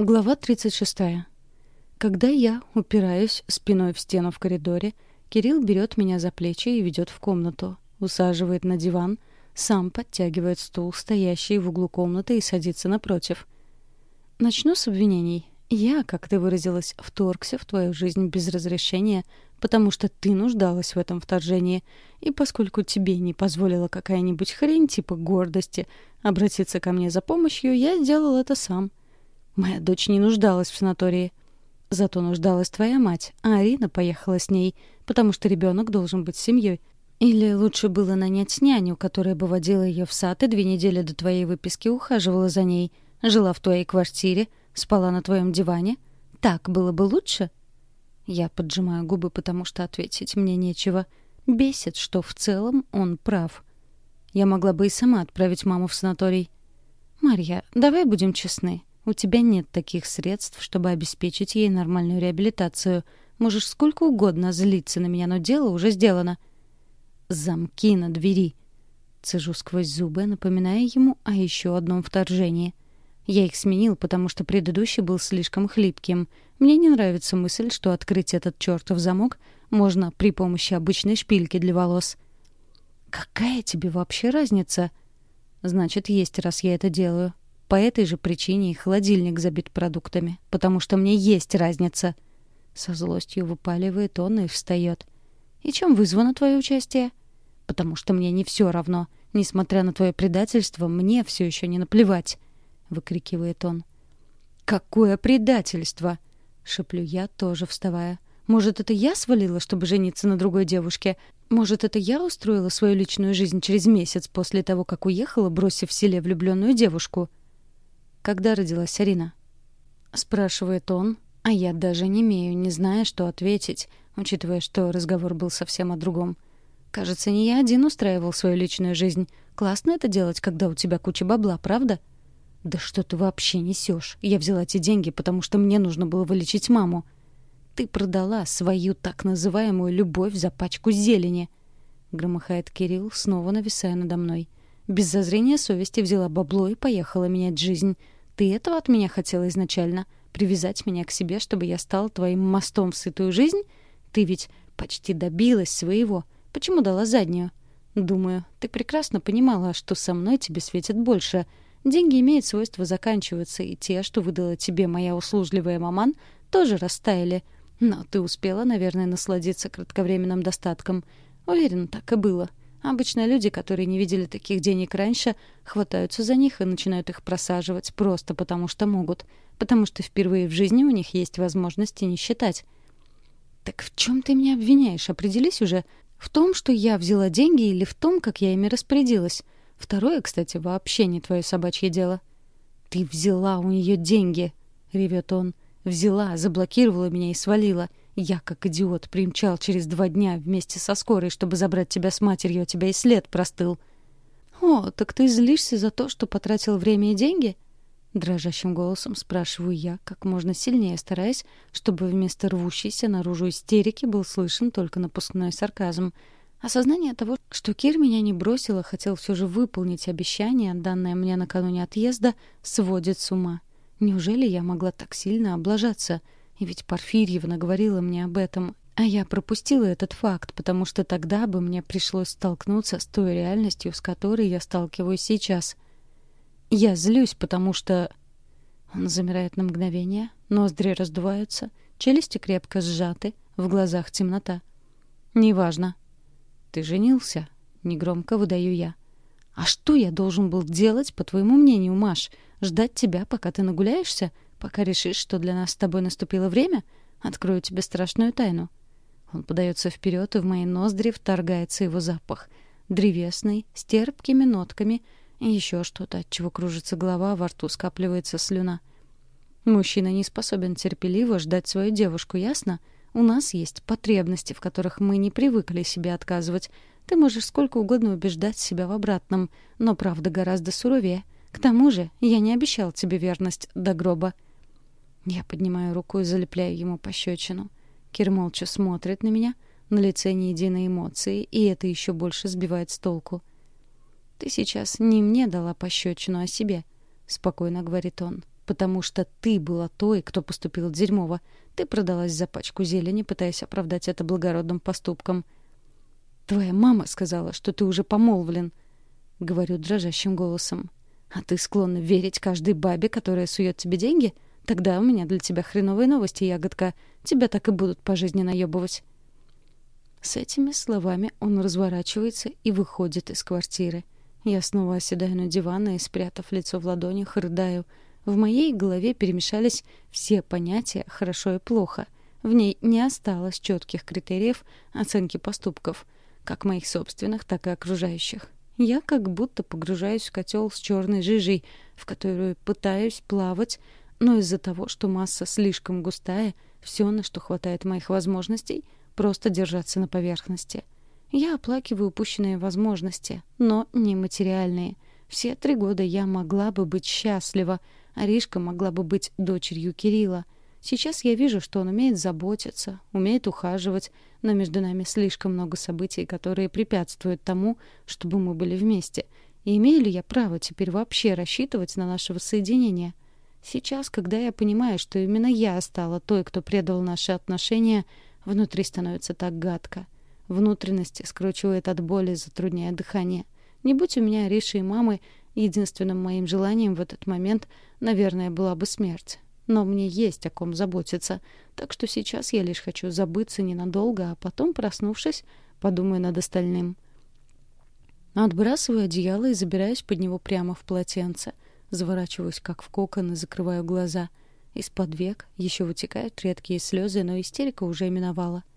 Глава 36. Когда я упираюсь спиной в стену в коридоре, Кирилл берет меня за плечи и ведет в комнату, усаживает на диван, сам подтягивает стул, стоящий в углу комнаты, и садится напротив. Начну с обвинений. Я, как ты выразилась, вторгся в твою жизнь без разрешения, потому что ты нуждалась в этом вторжении, и поскольку тебе не позволила какая-нибудь хрень типа гордости обратиться ко мне за помощью, я сделал это сам — Моя дочь не нуждалась в санатории. Зато нуждалась твоя мать, а Арина поехала с ней, потому что ребенок должен быть семьей. Или лучше было нанять няню, которая бы водила ее в сад и две недели до твоей выписки ухаживала за ней, жила в твоей квартире, спала на твоем диване. Так было бы лучше? Я поджимаю губы, потому что ответить мне нечего. Бесит, что в целом он прав. Я могла бы и сама отправить маму в санаторий. «Марья, давай будем честны. У тебя нет таких средств, чтобы обеспечить ей нормальную реабилитацию. Можешь сколько угодно злиться на меня, но дело уже сделано. Замки на двери. Цежу сквозь зубы, напоминая ему о еще одном вторжении. Я их сменил, потому что предыдущий был слишком хлипким. Мне не нравится мысль, что открыть этот чертов замок можно при помощи обычной шпильки для волос. «Какая тебе вообще разница?» «Значит, есть, раз я это делаю. По этой же причине и холодильник забит продуктами, потому что мне есть разница. Со злостью выпаливает он и встает. И чем вызвано твое участие? Потому что мне не все равно. Несмотря на твое предательство, мне все еще не наплевать, выкрикивает он. Какое предательство? шеплю я, тоже вставая. Может, это я свалила, чтобы жениться на другой девушке? Может, это я устроила свою личную жизнь через месяц после того, как уехала, бросив в селе влюбленную девушку? Когда родилась Арина?» Спрашивает он, а я даже не имею, не зная, что ответить, учитывая, что разговор был совсем о другом. Кажется, не я один устраивал свою личную жизнь. Классно это делать, когда у тебя куча бабла, правда? Да что ты вообще несешь? Я взяла эти деньги, потому что мне нужно было вылечить маму. Ты продала свою так называемую любовь за пачку зелени. Громыхает Кирилл, снова нависая надо мной. Без зазрения совести взяла бабло и поехала менять жизнь. Ты этого от меня хотела изначально? Привязать меня к себе, чтобы я стал твоим мостом в сытую жизнь? Ты ведь почти добилась своего. Почему дала заднюю? Думаю, ты прекрасно понимала, что со мной тебе светит больше. Деньги имеют свойство заканчиваться, и те, что выдала тебе моя услужливая маман, тоже растаяли. Но ты успела, наверное, насладиться кратковременным достатком. Уверен, так и было. Обычно люди, которые не видели таких денег раньше, хватаются за них и начинают их просаживать просто потому, что могут. Потому что впервые в жизни у них есть возможности не считать. «Так в чем ты меня обвиняешь? Определись уже. В том, что я взяла деньги или в том, как я ими распорядилась? Второе, кстати, вообще не твое собачье дело». «Ты взяла у нее деньги!» — ревет он. «Взяла, заблокировала меня и свалила. Я, как идиот, примчал через два дня вместе со скорой, чтобы забрать тебя с матерью, а тебя и след простыл. «О, так ты злишься за то, что потратил время и деньги?» Дрожащим голосом спрашиваю я, как можно сильнее стараясь, чтобы вместо рвущейся наружу истерики был слышен только напускной сарказм. Осознание того, что Кир меня не бросил, а хотел все же выполнить обещание, данное мне накануне отъезда, сводит с ума. Неужели я могла так сильно облажаться — и ведь Порфирьевна говорила мне об этом, а я пропустила этот факт, потому что тогда бы мне пришлось столкнуться с той реальностью, с которой я сталкиваюсь сейчас. Я злюсь, потому что... Он замирает на мгновение, ноздри раздуваются, челюсти крепко сжаты, в глазах темнота. «Неважно». «Ты женился?» — негромко выдаю я. «А что я должен был делать, по твоему мнению, Маш? Ждать тебя, пока ты нагуляешься? Пока решишь, что для нас с тобой наступило время, открою тебе страшную тайну. Он подается вперед, и в мои ноздри вторгается его запах. Древесный, с терпкими нотками и еще что-то, от чего кружится голова, во рту скапливается слюна. Мужчина не способен терпеливо ждать свою девушку, ясно? У нас есть потребности, в которых мы не привыкли себе отказывать. Ты можешь сколько угодно убеждать себя в обратном, но правда гораздо суровее. К тому же я не обещал тебе верность до гроба. Я поднимаю руку и залепляю ему пощечину. Кир молча смотрит на меня, на лице ни единой эмоции, и это еще больше сбивает с толку. «Ты сейчас не мне дала пощечину, а себе», — спокойно говорит он. потому что ты была той, кто поступил дерьмово. Ты продалась за пачку зелени, пытаясь оправдать это благородным поступком. «Твоя мама сказала, что ты уже помолвлен», — говорю дрожащим голосом. «А ты склонна верить каждой бабе, которая сует тебе деньги? Тогда у меня для тебя хреновые новости, ягодка. Тебя так и будут по жизни наебывать». С этими словами он разворачивается и выходит из квартиры. Я снова оседаю на диван и, спрятав лицо в ладонях, рыдаю. В моей голове перемешались все понятия «хорошо» и «плохо». В ней не осталось четких критериев оценки поступков, как моих собственных, так и окружающих. Я как будто погружаюсь в котел с черной жижей, в которую пытаюсь плавать, но из-за того, что масса слишком густая, все, на что хватает моих возможностей, просто держаться на поверхности — я оплакиваю упущенные возможности, но не материальные. Все три года я могла бы быть счастлива, а Ришка могла бы быть дочерью Кирилла. Сейчас я вижу, что он умеет заботиться, умеет ухаживать, но между нами слишком много событий, которые препятствуют тому, чтобы мы были вместе. И имею ли я право теперь вообще рассчитывать на наше воссоединение? Сейчас, когда я понимаю, что именно я стала той, кто предал наши отношения, внутри становится так гадко. Внутренности скручивает от боли, затрудняя дыхание. Не будь у меня Риши и мамы, единственным моим желанием в этот момент, наверное, была бы смерть. Но мне есть о ком заботиться, так что сейчас я лишь хочу забыться ненадолго, а потом, проснувшись, подумаю над остальным. Отбрасываю одеяло и забираюсь под него прямо в полотенце. Заворачиваюсь, как в кокон, и закрываю глаза. Из-под век еще вытекают редкие слезы, но истерика уже миновала. —